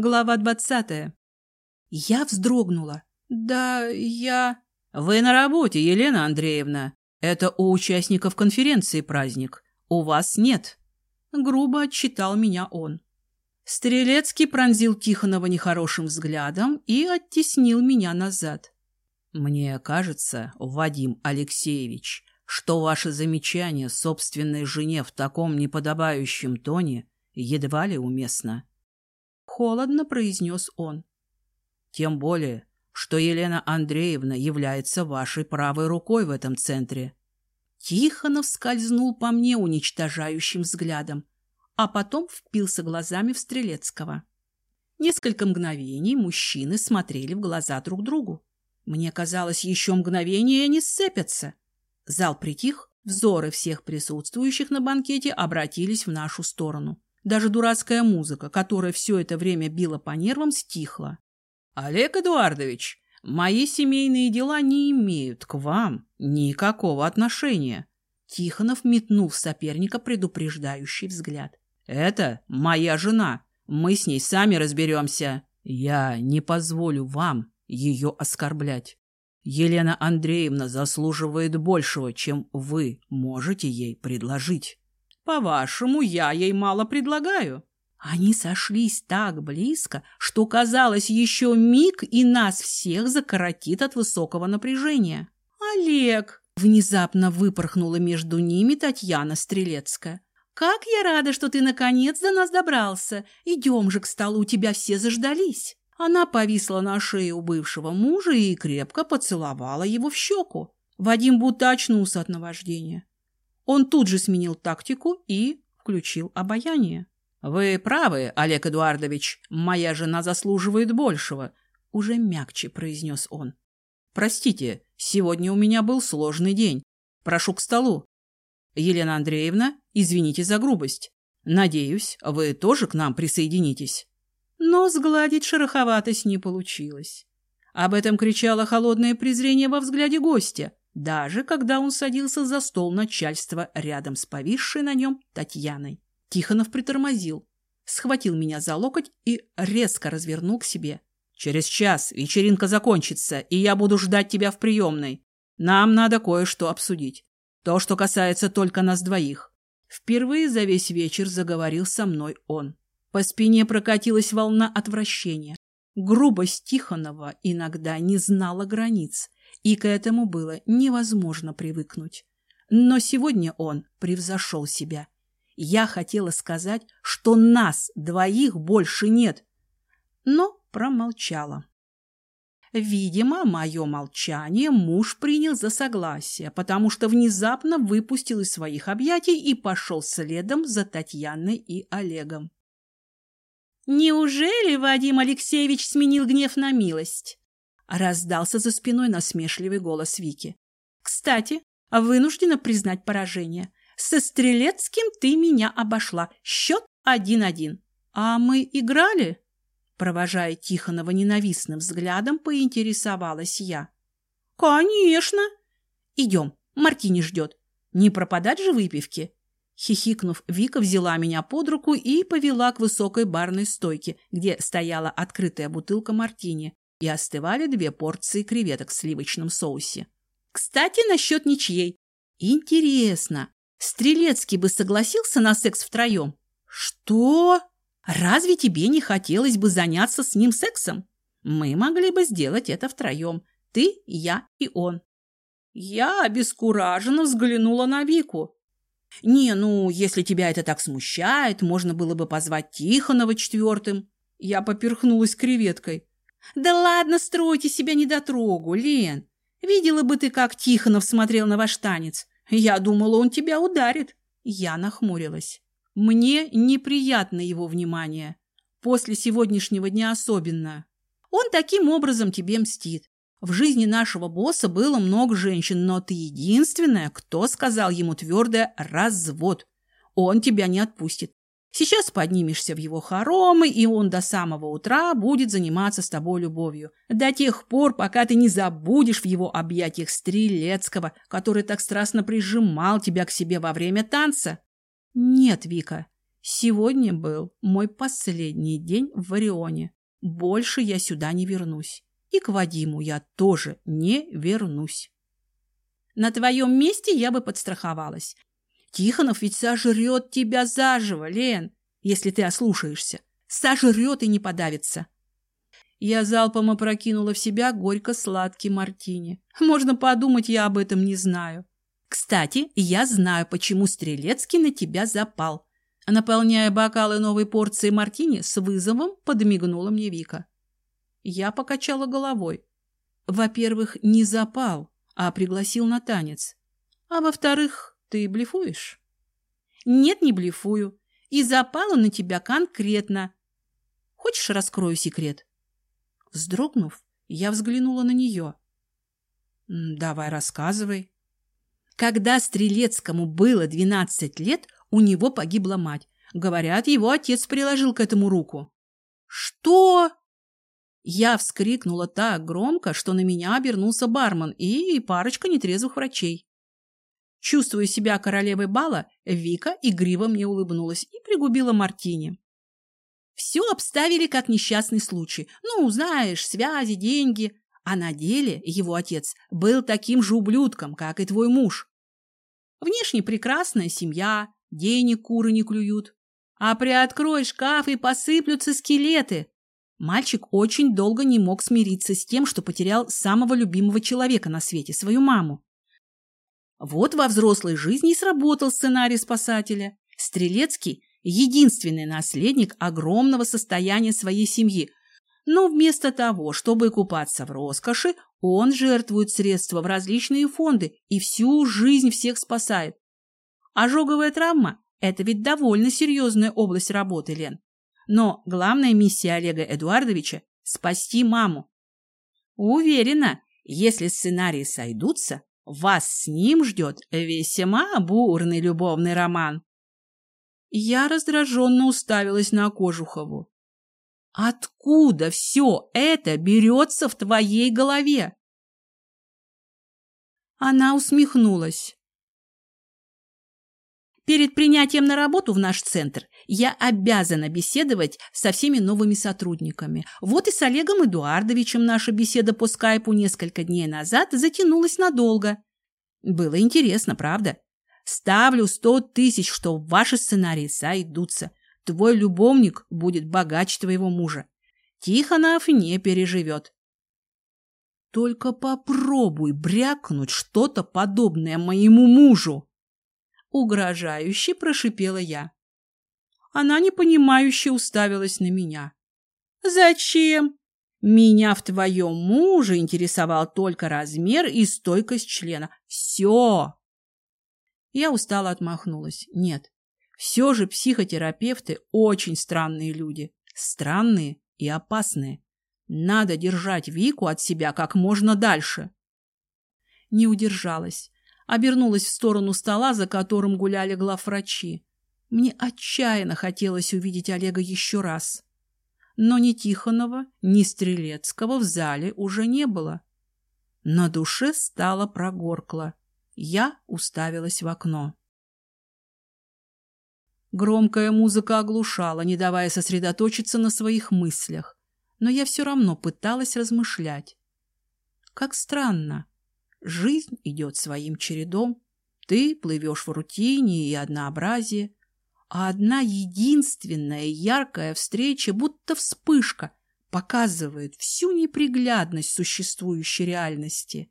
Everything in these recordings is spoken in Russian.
Глава двадцатая. Я вздрогнула. Да, я... Вы на работе, Елена Андреевна. Это у участников конференции праздник. У вас нет. Грубо отчитал меня он. Стрелецкий пронзил Тихонова нехорошим взглядом и оттеснил меня назад. Мне кажется, Вадим Алексеевич, что ваше замечание собственной жене в таком неподобающем тоне едва ли уместно холодно произнес он. Тем более, что Елена Андреевна является вашей правой рукой в этом центре. Тихонов скользнул по мне уничтожающим взглядом, а потом впился глазами в Стрелецкого. Несколько мгновений мужчины смотрели в глаза друг другу. Мне казалось, еще мгновение они сцепятся. Зал притих, взоры всех присутствующих на банкете обратились в нашу сторону. Даже дурацкая музыка, которая все это время била по нервам, стихла. «Олег Эдуардович, мои семейные дела не имеют к вам никакого отношения». Тихонов метнул в соперника предупреждающий взгляд. «Это моя жена. Мы с ней сами разберемся. Я не позволю вам ее оскорблять. Елена Андреевна заслуживает большего, чем вы можете ей предложить». По-вашему, я ей мало предлагаю. Они сошлись так близко, что казалось еще миг, и нас всех закоротит от высокого напряжения. Олег! Внезапно выпорхнула между ними Татьяна Стрелецкая. «Как я рада, что ты наконец до нас добрался! Идем же к столу, тебя все заждались!» Она повисла на шее у бывшего мужа и крепко поцеловала его в щеку. Вадим будто очнулся от наваждения. Он тут же сменил тактику и включил обаяние. «Вы правы, Олег Эдуардович, моя жена заслуживает большего», — уже мягче произнес он. «Простите, сегодня у меня был сложный день. Прошу к столу. Елена Андреевна, извините за грубость. Надеюсь, вы тоже к нам присоединитесь». Но сгладить шероховатость не получилось. Об этом кричало холодное презрение во взгляде гостя, даже когда он садился за стол начальства рядом с повисшей на нем Татьяной. Тихонов притормозил, схватил меня за локоть и резко развернул к себе. «Через час вечеринка закончится, и я буду ждать тебя в приемной. Нам надо кое-что обсудить. То, что касается только нас двоих». Впервые за весь вечер заговорил со мной он. По спине прокатилась волна отвращения. Грубость Тихонова иногда не знала границ, и к этому было невозможно привыкнуть. Но сегодня он превзошел себя. Я хотела сказать, что нас двоих больше нет, но промолчала. Видимо, мое молчание муж принял за согласие, потому что внезапно выпустил из своих объятий и пошел следом за Татьяной и Олегом. «Неужели Вадим Алексеевич сменил гнев на милость?» Раздался за спиной насмешливый голос Вики. «Кстати, вынуждена признать поражение. Со Стрелецким ты меня обошла. Счет один-один. А мы играли?» Провожая Тихонова ненавистным взглядом, поинтересовалась я. «Конечно!» «Идем, Мартини ждет. Не пропадать же выпивки!» Хихикнув, Вика взяла меня под руку и повела к высокой барной стойке, где стояла открытая бутылка мартини, и остывали две порции креветок в сливочном соусе. Кстати, насчет ничьей. Интересно, Стрелецкий бы согласился на секс втроем? Что? Разве тебе не хотелось бы заняться с ним сексом? Мы могли бы сделать это втроем. Ты, я и он. Я обескураженно взглянула на Вику. Не, ну, если тебя это так смущает, можно было бы позвать Тихонова четвертым. Я поперхнулась креветкой. Да ладно, стройте себя недотрогу, Лен. Видела бы ты, как Тихонов смотрел на ваш танец. Я думала, он тебя ударит. Я нахмурилась. Мне неприятно его внимание. После сегодняшнего дня особенно. Он таким образом тебе мстит. В жизни нашего босса было много женщин, но ты единственная, кто сказал ему твердое «развод». Он тебя не отпустит. Сейчас поднимешься в его хоромы, и он до самого утра будет заниматься с тобой любовью. До тех пор, пока ты не забудешь в его объятиях Стрелецкого, который так страстно прижимал тебя к себе во время танца. Нет, Вика, Сегодня был мой последний день в Орионе. Больше я сюда не вернусь. И к Вадиму я тоже не вернусь. На твоем месте я бы подстраховалась. Тихонов ведь сожрет тебя заживо, Лен, если ты ослушаешься. Сожрет и не подавится. Я залпом опрокинула в себя горько-сладкий мартини. Можно подумать, я об этом не знаю. Кстати, я знаю, почему Стрелецкий на тебя запал. Наполняя бокалы новой порцией мартини, с вызовом подмигнула мне Вика. Я покачала головой. Во-первых, не запал, а пригласил на танец. А во-вторых, ты блефуешь? Нет, не блефую. И запала на тебя конкретно. Хочешь, раскрою секрет? Вздрогнув, я взглянула на нее. Давай, рассказывай. Когда Стрелецкому было двенадцать лет, у него погибла мать. Говорят, его отец приложил к этому руку. «Что?» Я вскрикнула так громко, что на меня обернулся бармен и парочка нетрезвых врачей. Чувствуя себя королевой бала, Вика игриво мне улыбнулась и пригубила мартини. Все обставили как несчастный случай. Ну, знаешь, связи, деньги. А на деле его отец был таким же ублюдком, как и твой муж. Внешне прекрасная семья, денег куры не клюют. А приоткрой шкаф и посыплются скелеты. Мальчик очень долго не мог смириться с тем, что потерял самого любимого человека на свете, свою маму. Вот во взрослой жизни и сработал сценарий спасателя. Стрелецкий – единственный наследник огромного состояния своей семьи. Но вместо того, чтобы купаться в роскоши, он жертвует средства в различные фонды и всю жизнь всех спасает. Ожоговая травма – это ведь довольно серьезная область работы, Лен. Но главная миссия Олега Эдуардовича – спасти маму. Уверена, если сценарии сойдутся, вас с ним ждет весьма бурный любовный роман. Я раздраженно уставилась на Кожухову. Откуда все это берется в твоей голове? Она усмехнулась. Перед принятием на работу в наш центр я обязана беседовать со всеми новыми сотрудниками. Вот и с Олегом Эдуардовичем наша беседа по скайпу несколько дней назад затянулась надолго. Было интересно, правда? Ставлю сто тысяч, что ваши сценарии сойдутся. Твой любовник будет богаче твоего мужа. Тихонов не переживет. Только попробуй брякнуть что-то подобное моему мужу. Угрожающе прошипела я. Она непонимающе уставилась на меня. «Зачем? Меня в твоем муже интересовал только размер и стойкость члена. Все!» Я устало отмахнулась. «Нет, все же психотерапевты очень странные люди. Странные и опасные. Надо держать Вику от себя как можно дальше». Не удержалась обернулась в сторону стола, за которым гуляли главврачи. Мне отчаянно хотелось увидеть Олега еще раз. Но ни Тихонова, ни Стрелецкого в зале уже не было. На душе стало прогоркло. Я уставилась в окно. Громкая музыка оглушала, не давая сосредоточиться на своих мыслях. Но я все равно пыталась размышлять. Как странно. Жизнь идет своим чередом. Ты плывешь в рутине и однообразии, а одна единственная яркая встреча, будто вспышка, показывает всю неприглядность существующей реальности.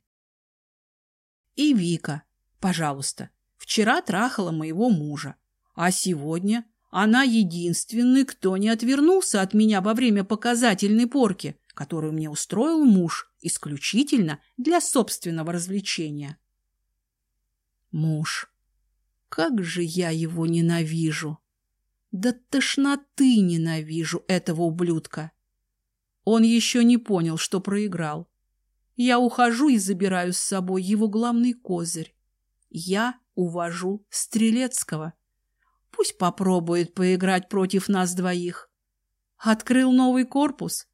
И Вика, пожалуйста, вчера трахала моего мужа, а сегодня она единственный, кто не отвернулся от меня во время показательной порки, которую мне устроил муж исключительно для собственного развлечения. Муж. Как же я его ненавижу! Да тошноты ненавижу этого ублюдка! Он еще не понял, что проиграл. Я ухожу и забираю с собой его главный козырь. Я увожу Стрелецкого. Пусть попробует поиграть против нас двоих. Открыл новый корпус?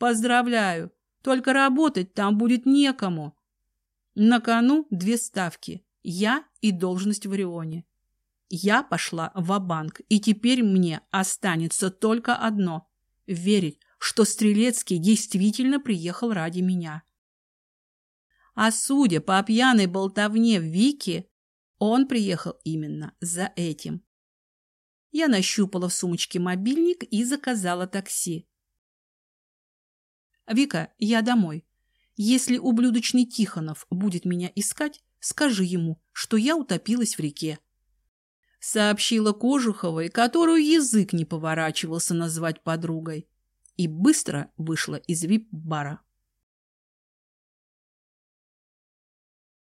Поздравляю! Только работать там будет некому. На кону две ставки. Я и должность в Орионе. Я пошла в банк и теперь мне останется только одно – верить, что Стрелецкий действительно приехал ради меня. А судя по пьяной болтовне Вики, он приехал именно за этим. Я нащупала в сумочке мобильник и заказала такси. «Вика, я домой. Если ублюдочный Тихонов будет меня искать, скажи ему, что я утопилась в реке». Сообщила Кожуховой, которую язык не поворачивался назвать подругой, и быстро вышла из вип-бара.